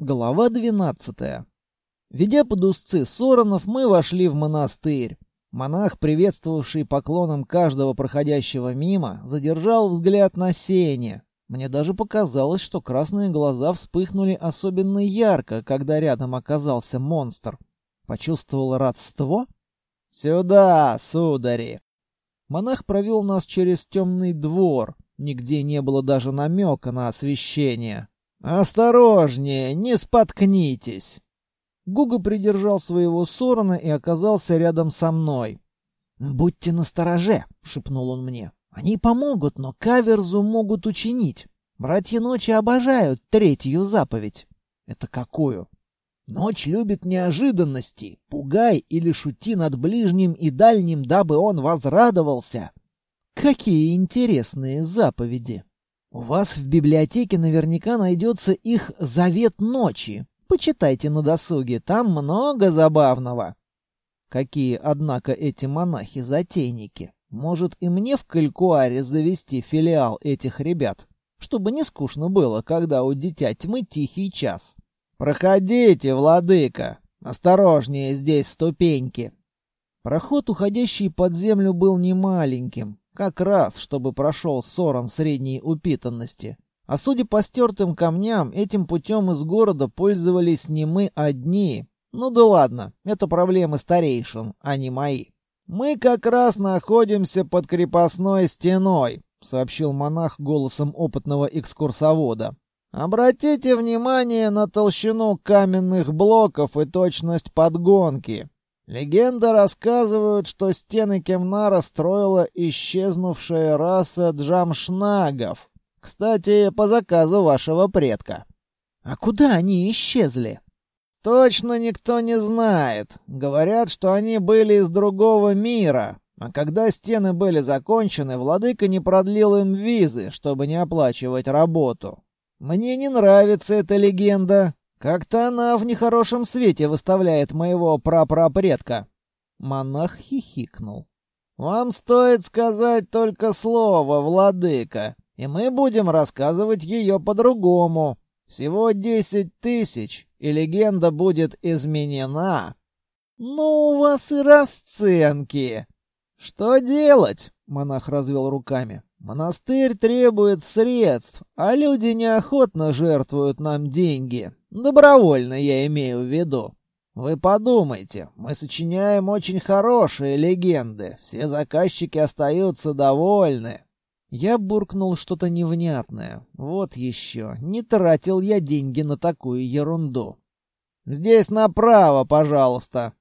Глава двенадцатая. Ведя под узцы Соронов, мы вошли в монастырь. Монах, приветствовавший поклоном каждого проходящего мимо, задержал взгляд на Сене. Мне даже показалось, что красные глаза вспыхнули особенно ярко, когда рядом оказался монстр. Почувствовал родство? «Сюда, судари!» Монах провел нас через темный двор. Нигде не было даже намека на освещение. «Осторожнее, не споткнитесь!» Гуга придержал своего Сорона и оказался рядом со мной. «Будьте настороже», — шепнул он мне. «Они помогут, но каверзу могут учинить. Братья Ночи обожают третью заповедь». «Это какую?» «Ночь любит неожиданности. Пугай или шути над ближним и дальним, дабы он возрадовался». «Какие интересные заповеди!» У вас в библиотеке наверняка найдется их «Завет ночи». Почитайте на досуге, там много забавного. Какие, однако, эти монахи-затейники. Может, и мне в Калькуаре завести филиал этих ребят, чтобы не скучно было, когда у дитя тьмы тихий час. «Проходите, владыка! Осторожнее, здесь ступеньки!» Проход, уходящий под землю, был немаленьким, как раз, чтобы прошел Сорон средней упитанности. А судя по стертым камням, этим путем из города пользовались не мы одни. Ну да ладно, это проблемы старейшин, а не мои. «Мы как раз находимся под крепостной стеной», — сообщил монах голосом опытного экскурсовода. «Обратите внимание на толщину каменных блоков и точность подгонки. Легенды рассказывают, что стены Кемнара строила исчезнувшая раса джамшнагов. Кстати, по заказу вашего предка. А куда они исчезли? Точно никто не знает. Говорят, что они были из другого мира. А когда стены были закончены, владыка не продлил им визы, чтобы не оплачивать работу. Мне не нравится эта легенда. Как-то она в нехорошем свете выставляет моего прапрапредка. Монах хихикнул. Вам стоит сказать только слово, владыка, и мы будем рассказывать ее по-другому. Всего десять тысяч, и легенда будет изменена. Ну, у вас и расценки. Что делать? Монах развел руками. Монастырь требует средств, а люди неохотно жертвуют нам деньги. Добровольно я имею в виду. Вы подумайте, мы сочиняем очень хорошие легенды, все заказчики остаются довольны. Я буркнул что-то невнятное. Вот еще, не тратил я деньги на такую ерунду. «Здесь направо, пожалуйста».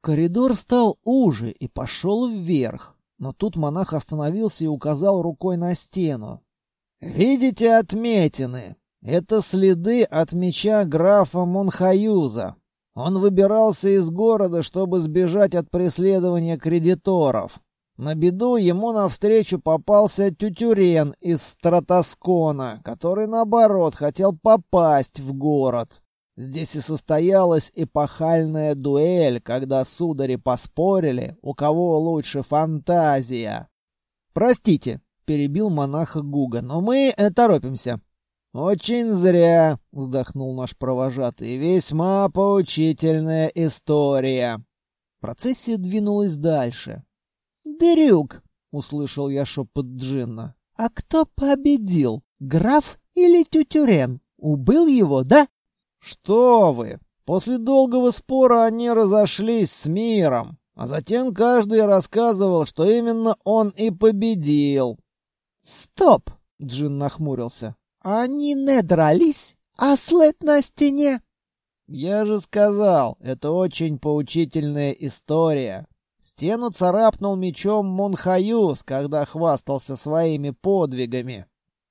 Коридор стал уже и пошел вверх. Но тут монах остановился и указал рукой на стену. «Видите отметины? Это следы от меча графа Монхаюза. Он выбирался из города, чтобы сбежать от преследования кредиторов. На беду ему навстречу попался Тютюрен из Стратоскона, который, наоборот, хотел попасть в город. Здесь и состоялась эпохальная дуэль, когда судари поспорили, у кого лучше фантазия. «Простите», — перебил монаха Гуга, — «но мы э, торопимся. «Очень зря», — вздохнул наш провожатый. «Весьма поучительная история». Процессия двинулась дальше. «Дрюк», — услышал я шепот Джинна. «А кто победил, граф или Тютюрен? Убыл его, да?» «Что вы! После долгого спора они разошлись с миром, а затем каждый рассказывал, что именно он и победил». «Стоп!» — Джин нахмурился. «Они не дрались, а след на стене». «Я же сказал, это очень поучительная история. Стену царапнул мечом Монхаюс, когда хвастался своими подвигами».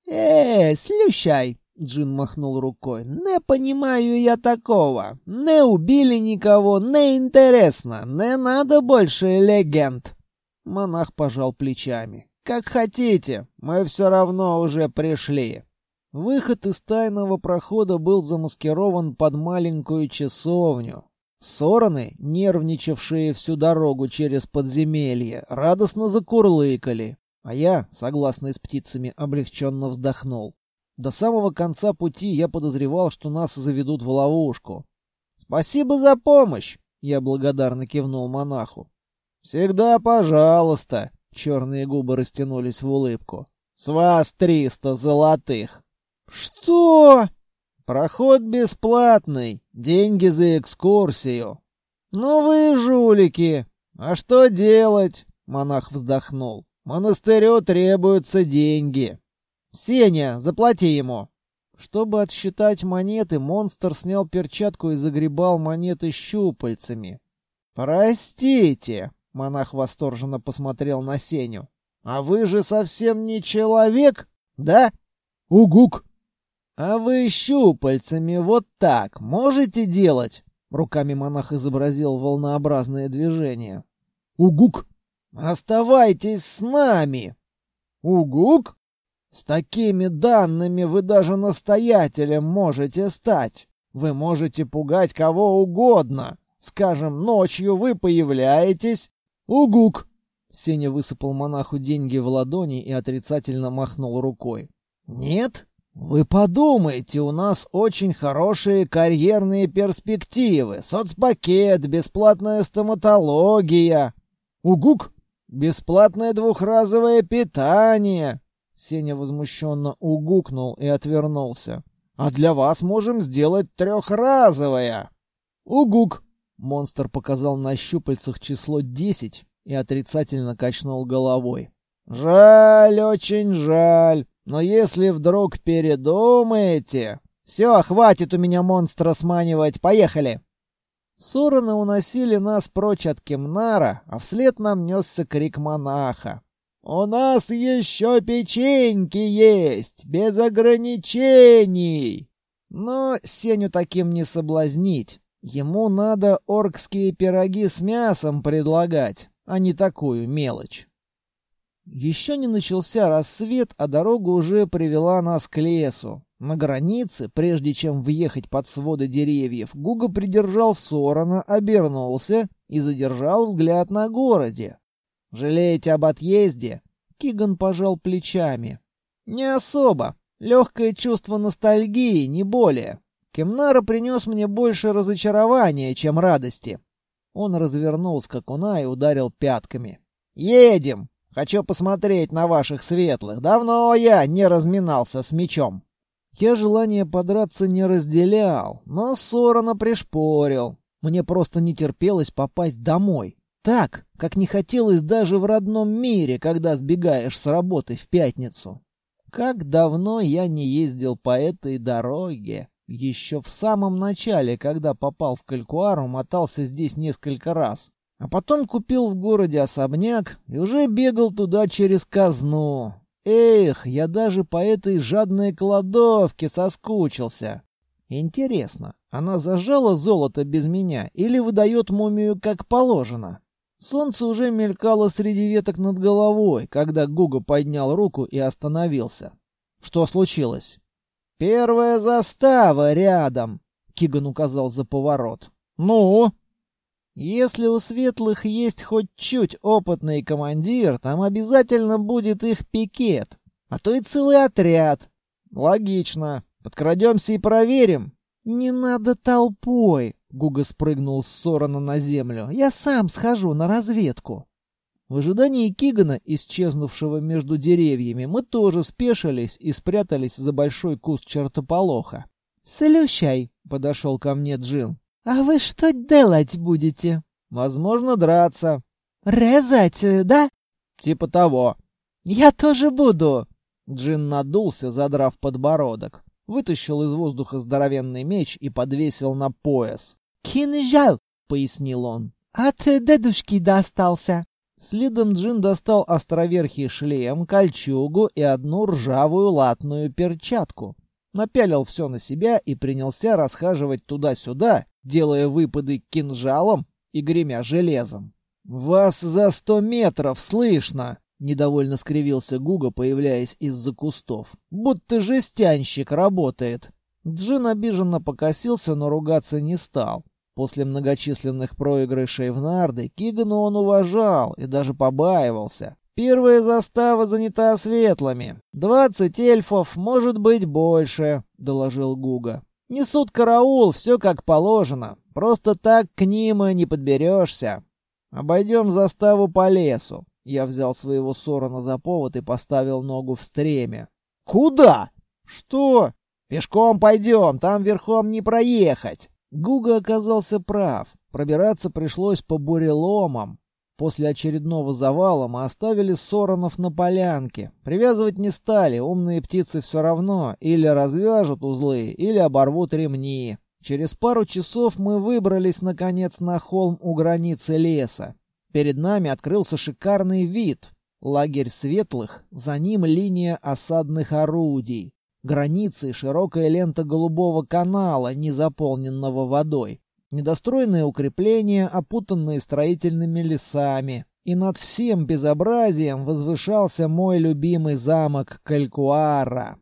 «Э, слющай!» — Джин махнул рукой. «Не понимаю я такого. Не убили никого, не интересно. Не надо больше легенд». Монах пожал плечами. «Как хотите, мы все равно уже пришли». Выход из тайного прохода был замаскирован под маленькую часовню. Сороны, нервничавшие всю дорогу через подземелье, радостно закурлыкали, а я, согласно с птицами, облегченно вздохнул. До самого конца пути я подозревал, что нас заведут в ловушку. «Спасибо за помощь!» — я благодарно кивнул монаху. «Всегда пожалуйста!» — черные губы растянулись в улыбку. «С вас триста золотых!» «Что?» «Проход бесплатный, деньги за экскурсию». «Ну вы жулики! А что делать?» — монах вздохнул. «Монастырю требуются деньги». «Сеня, заплати ему!» Чтобы отсчитать монеты, монстр снял перчатку и загребал монеты щупальцами. «Простите!» — монах восторженно посмотрел на Сеню. «А вы же совсем не человек, да?» «Угук!» «А вы щупальцами вот так можете делать?» Руками монах изобразил волнообразное движение. «Угук!» «Оставайтесь с нами!» «Угук?» С такими данными вы даже настоятелем можете стать. Вы можете пугать кого угодно. Скажем, ночью вы появляетесь. Угук! Сеня высыпал монаху деньги в ладони и отрицательно махнул рукой. Нет? Вы подумайте, у нас очень хорошие карьерные перспективы. Соцпакет, бесплатная стоматология. Угук! Бесплатное двухразовое питание. Сеня возмущенно угукнул и отвернулся. «А для вас можем сделать трехразовое!» «Угук!» Монстр показал на щупальцах число десять и отрицательно качнул головой. «Жаль, очень жаль, но если вдруг передумаете...» «Все, хватит у меня монстра сманивать, поехали!» Сороны уносили нас прочь от Кемнара, а вслед нам несся крик монаха. «У нас еще печеньки есть, без ограничений!» Но Сеню таким не соблазнить. Ему надо оркские пироги с мясом предлагать, а не такую мелочь. Еще не начался рассвет, а дорога уже привела нас к лесу. На границе, прежде чем въехать под своды деревьев, Гуга придержал Сорона, обернулся и задержал взгляд на городе. «Жалеете об отъезде?» Киган пожал плечами. «Не особо. Легкое чувство ностальгии, не более. Кемнара принес мне больше разочарования, чем радости». Он развернул скакуна и ударил пятками. «Едем! Хочу посмотреть на ваших светлых. Давно я не разминался с мечом». Я желание подраться не разделял, но Сорона пришпорил. Мне просто не терпелось попасть домой. Так, как не хотелось даже в родном мире, когда сбегаешь с работы в пятницу. Как давно я не ездил по этой дороге. Еще в самом начале, когда попал в Калькуару, мотался здесь несколько раз. А потом купил в городе особняк и уже бегал туда через казну. Эх, я даже по этой жадной кладовке соскучился. Интересно, она зажала золото без меня или выдает мумию как положено? Солнце уже мелькало среди веток над головой, когда Гуга поднял руку и остановился. Что случилось? «Первая застава рядом», — Киган указал за поворот. «Ну?» «Если у светлых есть хоть чуть опытный командир, там обязательно будет их пикет, а то и целый отряд». «Логично. Подкрадемся и проверим». «Не надо толпой», Гуга спрыгнул с Сорона на землю. «Я сам схожу на разведку». В ожидании Кигана, исчезнувшего между деревьями, мы тоже спешились и спрятались за большой куст чертополоха. «Слющай», — подошел ко мне Джин. «А вы что делать будете?» «Возможно, драться». «Резать, да?» «Типа того». «Я тоже буду». Джин надулся, задрав подбородок. Вытащил из воздуха здоровенный меч и подвесил на пояс. «Кинжал», — пояснил он. «От дедушки достался». Следом Джин достал островерхий шлем, кольчугу и одну ржавую латную перчатку. Напялил все на себя и принялся расхаживать туда-сюда, делая выпады кинжалом и гремя железом. «Вас за сто метров слышно!» — недовольно скривился Гуга, появляясь из-за кустов. «Будто жестянщик работает». Джин обиженно покосился, но ругаться не стал. После многочисленных проигрышей в нарды Кигана он уважал и даже побаивался. Первая застава занята светлыми. Двадцать эльфов, может быть, больше», — доложил Гуга. «Несут караул, все как положено. Просто так к ним и не подберешься. Обойдем заставу по лесу». Я взял своего Сорона за повод и поставил ногу в стреме. «Куда?» «Что?» «Пешком пойдем, там верхом не проехать». Гуга оказался прав. Пробираться пришлось по буреломам. После очередного завала мы оставили Соронов на полянке. Привязывать не стали, умные птицы все равно или развяжут узлы, или оборвут ремни. Через пару часов мы выбрались, наконец, на холм у границы леса. Перед нами открылся шикарный вид. Лагерь светлых, за ним линия осадных орудий. Границы широкая лента голубого канала, не заполненного водой недостроенные укрепления, опутанные строительными лесами. И над всем безобразием возвышался мой любимый замок Калькуара.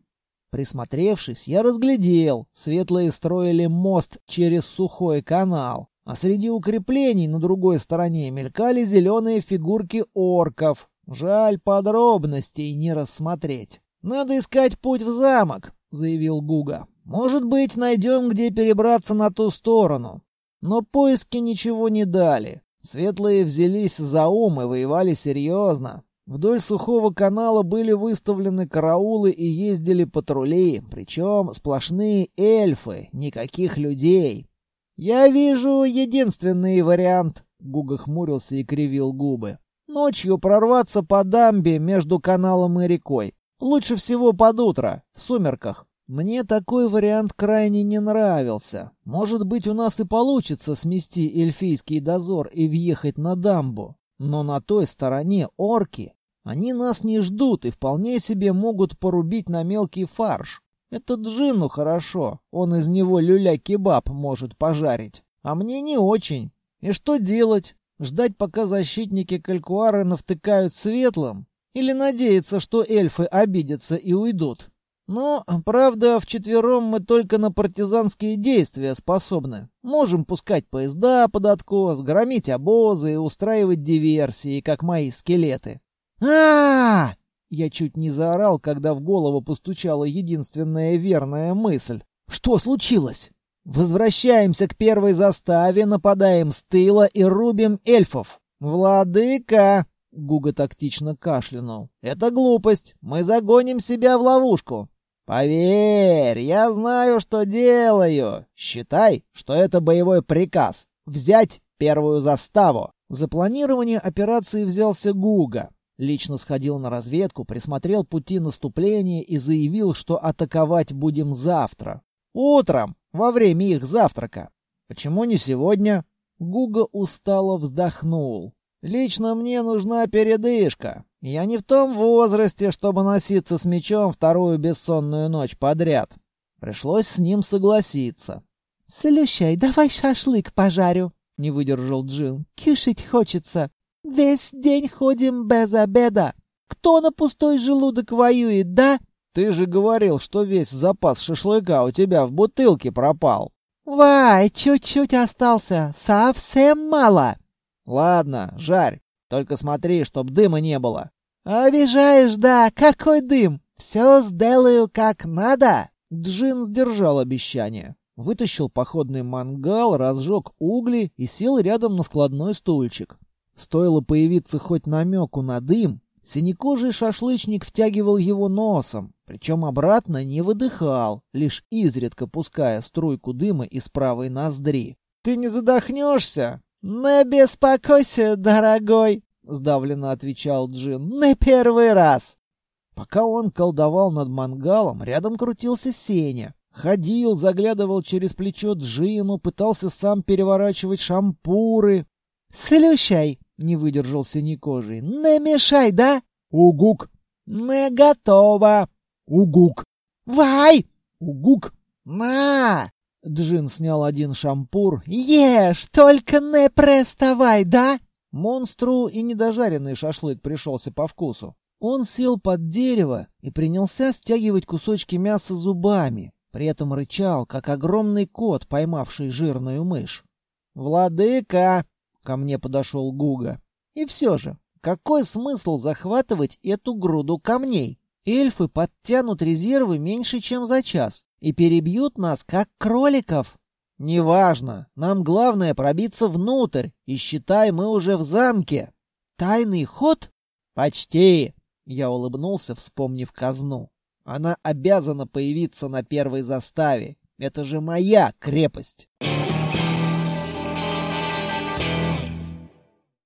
Присмотревшись, я разглядел, светлые строили мост через сухой канал, а среди укреплений на другой стороне мелькали зеленые фигурки орков. Жаль, подробностей не рассмотреть. «Надо искать путь в замок», — заявил Гуга. «Может быть, найдем, где перебраться на ту сторону. Но поиски ничего не дали. Светлые взялись за ум и воевали серьезно. Вдоль сухого канала были выставлены караулы и ездили патрули, причем сплошные эльфы, никаких людей. «Я вижу единственный вариант», — Гуга хмурился и кривил губы. «Ночью прорваться по дамбе между каналом и рекой. Лучше всего под утро, в сумерках. Мне такой вариант крайне не нравился. Может быть, у нас и получится смести эльфийский дозор и въехать на дамбу. Но на той стороне орки. Они нас не ждут и вполне себе могут порубить на мелкий фарш. Это Джину хорошо, он из него люля-кебаб может пожарить. А мне не очень. И что делать? Ждать, пока защитники Калькуары навтыкают светлым? Или надеяться, что эльфы обидятся и уйдут? Но, правда, вчетвером мы только на партизанские действия способны. Можем пускать поезда под откос, громить обозы и устраивать диверсии, как мои скелеты. а, -а, Я чуть не заорал, когда в голову постучала единственная верная мысль. «Что случилось?» «Возвращаемся к первой заставе, нападаем с тыла и рубим эльфов». «Владыка!» — Гуга тактично кашлянул. «Это глупость. Мы загоним себя в ловушку. «Поверь, я знаю, что делаю. Считай, что это боевой приказ. Взять первую заставу». За планирование операции взялся Гуга. Лично сходил на разведку, присмотрел пути наступления и заявил, что атаковать будем завтра. Утром, во время их завтрака. Почему не сегодня? Гуга устало вздохнул. Лично мне нужна передышка. Я не в том возрасте, чтобы носиться с мечом вторую бессонную ночь подряд. Пришлось с ним согласиться. «Слющай, давай шашлык пожарю», — не выдержал Джин. «Кишить хочется. Весь день ходим без обеда. Кто на пустой желудок воюет, да?» «Ты же говорил, что весь запас шашлыка у тебя в бутылке пропал». «Вай, чуть-чуть остался. Совсем мало». «Ладно, жарь. Только смотри, чтоб дыма не было». «Обижаешь, да? Какой дым? Все сделаю как надо!» Джин сдержал обещание. Вытащил походный мангал, разжег угли и сел рядом на складной стульчик. Стоило появиться хоть намеку на дым, синекожий шашлычник втягивал его носом, причем обратно не выдыхал, лишь изредка пуская струйку дыма из правой ноздри. «Ты не задохнешься?» «Не беспокойся, дорогой!» — сдавленно отвечал Джин. «Не первый раз!» Пока он колдовал над мангалом, рядом крутился Сеня. Ходил, заглядывал через плечо Джину, пытался сам переворачивать шампуры. «Слющай!» — не выдержал синекожий. «Не мешай, да?» «Угук!» «Не готово!» «Угук!» «Вай!» «Угук!» «На!» Джин снял один шампур. «Ешь, только не приставай, да?» Монстру и недожаренный шашлык пришелся по вкусу. Он сел под дерево и принялся стягивать кусочки мяса зубами, при этом рычал, как огромный кот, поймавший жирную мышь. «Владыка!» — ко мне подошел Гуга. «И все же, Какой смысл захватывать эту груду камней? Эльфы подтянут резервы меньше, чем за час, и перебьют нас, как кроликов. Неважно, нам главное пробиться внутрь, и считай, мы уже в замке. Тайный ход? Почти. Я улыбнулся, вспомнив казну. Она обязана появиться на первой заставе. Это же моя крепость.